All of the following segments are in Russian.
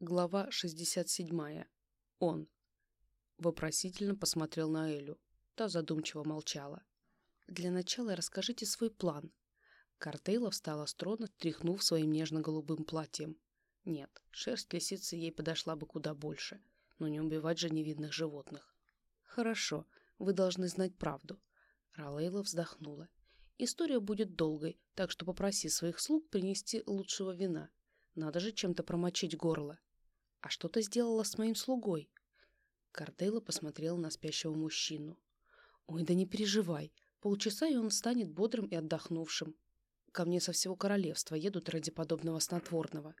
Глава 67. Он. Вопросительно посмотрел на Элю. Та задумчиво молчала. «Для начала расскажите свой план». Картейла встала с трона, тряхнув своим нежно-голубым платьем. Нет, шерсть лисицы ей подошла бы куда больше, но не убивать же невинных животных. «Хорошо, вы должны знать правду». Ралейла вздохнула. «История будет долгой, так что попроси своих слуг принести лучшего вина. Надо же чем-то промочить горло». «А что ты сделала с моим слугой?» Кардейла посмотрела на спящего мужчину. «Ой, да не переживай. Полчаса, и он станет бодрым и отдохнувшим. Ко мне со всего королевства едут ради подобного снотворного».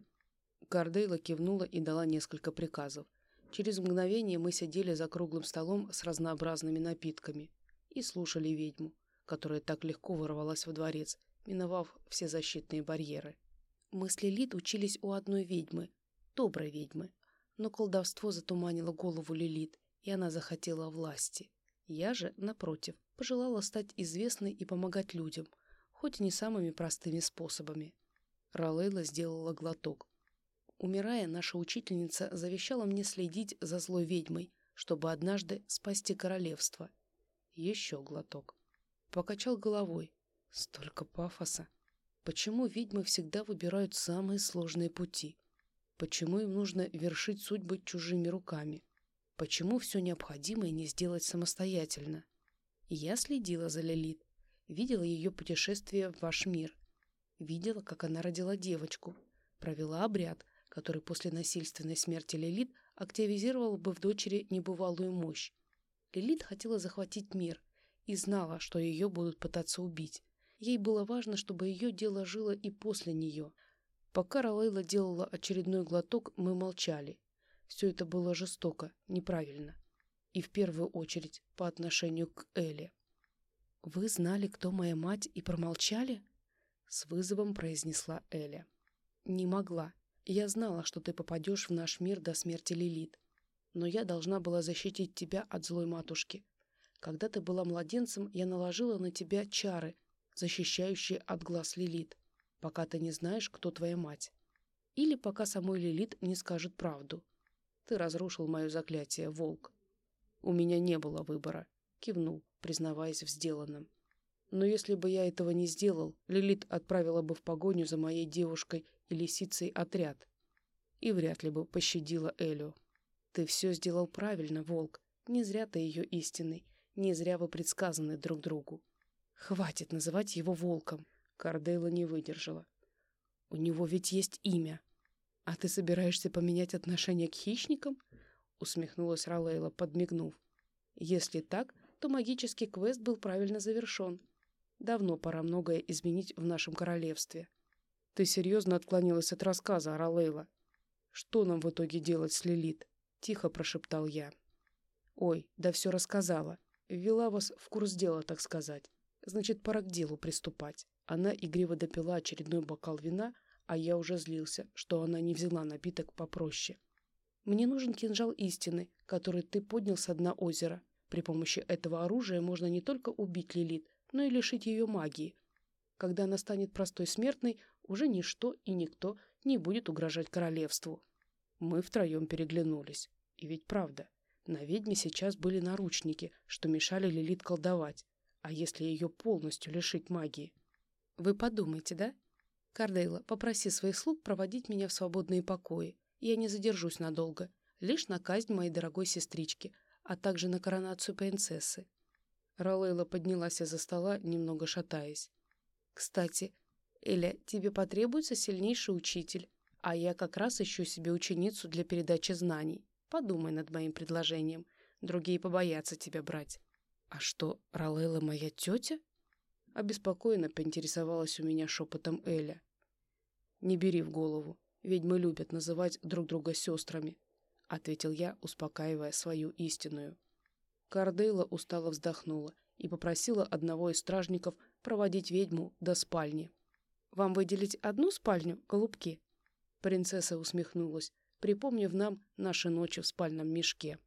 Кардейла кивнула и дала несколько приказов. Через мгновение мы сидели за круглым столом с разнообразными напитками и слушали ведьму, которая так легко ворвалась во дворец, миновав все защитные барьеры. Мы с Лилит учились у одной ведьмы, доброй ведьмы, но колдовство затуманило голову Лилит, и она захотела власти. Я же, напротив, пожелала стать известной и помогать людям, хоть и не самыми простыми способами. Ралейла сделала глоток. Умирая, наша учительница завещала мне следить за злой ведьмой, чтобы однажды спасти королевство. Еще глоток. Покачал головой. Столько пафоса. Почему ведьмы всегда выбирают самые сложные пути? Почему им нужно вершить судьбы чужими руками? Почему все необходимое не сделать самостоятельно? Я следила за Лилит, видела ее путешествие в ваш мир, видела, как она родила девочку, провела обряд, который после насильственной смерти Лилит активизировал бы в дочери небывалую мощь. Лилит хотела захватить мир и знала, что ее будут пытаться убить. Ей было важно, чтобы ее дело жило и после нее – Пока Ралейла делала очередной глоток, мы молчали. Все это было жестоко, неправильно. И в первую очередь по отношению к Эле. «Вы знали, кто моя мать, и промолчали?» С вызовом произнесла Эля. «Не могла. Я знала, что ты попадешь в наш мир до смерти Лилит. Но я должна была защитить тебя от злой матушки. Когда ты была младенцем, я наложила на тебя чары, защищающие от глаз Лилит пока ты не знаешь, кто твоя мать. Или пока самой Лилит не скажет правду. Ты разрушил мое заклятие, волк. У меня не было выбора, кивнул, признаваясь в сделанном. Но если бы я этого не сделал, Лилит отправила бы в погоню за моей девушкой и лисицей отряд. И вряд ли бы пощадила Элю. Ты все сделал правильно, волк. Не зря ты ее истинный, не зря вы предсказаны друг другу. Хватит называть его волком. Кардейла не выдержала. «У него ведь есть имя. А ты собираешься поменять отношение к хищникам?» Усмехнулась Ралейла, подмигнув. «Если так, то магический квест был правильно завершен. Давно пора многое изменить в нашем королевстве. Ты серьезно отклонилась от рассказа, Ралейла. Что нам в итоге делать с Лилит?» Тихо прошептал я. «Ой, да все рассказала. Ввела вас в курс дела, так сказать. Значит, пора к делу приступать». Она игриво допила очередной бокал вина, а я уже злился, что она не взяла напиток попроще. «Мне нужен кинжал истины, который ты поднял с дна озера. При помощи этого оружия можно не только убить Лилит, но и лишить ее магии. Когда она станет простой смертной, уже ничто и никто не будет угрожать королевству». Мы втроем переглянулись. И ведь правда, на ведьме сейчас были наручники, что мешали Лилит колдовать. А если ее полностью лишить магии? Вы подумайте, да? Кардейла, попроси своих слуг проводить меня в свободные покои. Я не задержусь надолго, лишь на казнь моей дорогой сестрички, а также на коронацию принцессы. Ролейла поднялась из-за стола, немного шатаясь. «Кстати, Эля, тебе потребуется сильнейший учитель, а я как раз ищу себе ученицу для передачи знаний. Подумай над моим предложением. Другие побоятся тебя брать». «А что, Ролейла моя тетя?» Обеспокоенно поинтересовалась у меня шепотом Эля. «Не бери в голову. Ведьмы любят называть друг друга сестрами», — ответил я, успокаивая свою истинную. Кардейла устало вздохнула и попросила одного из стражников проводить ведьму до спальни. «Вам выделить одну спальню, голубки?» Принцесса усмехнулась, припомнив нам наши ночи в спальном мешке.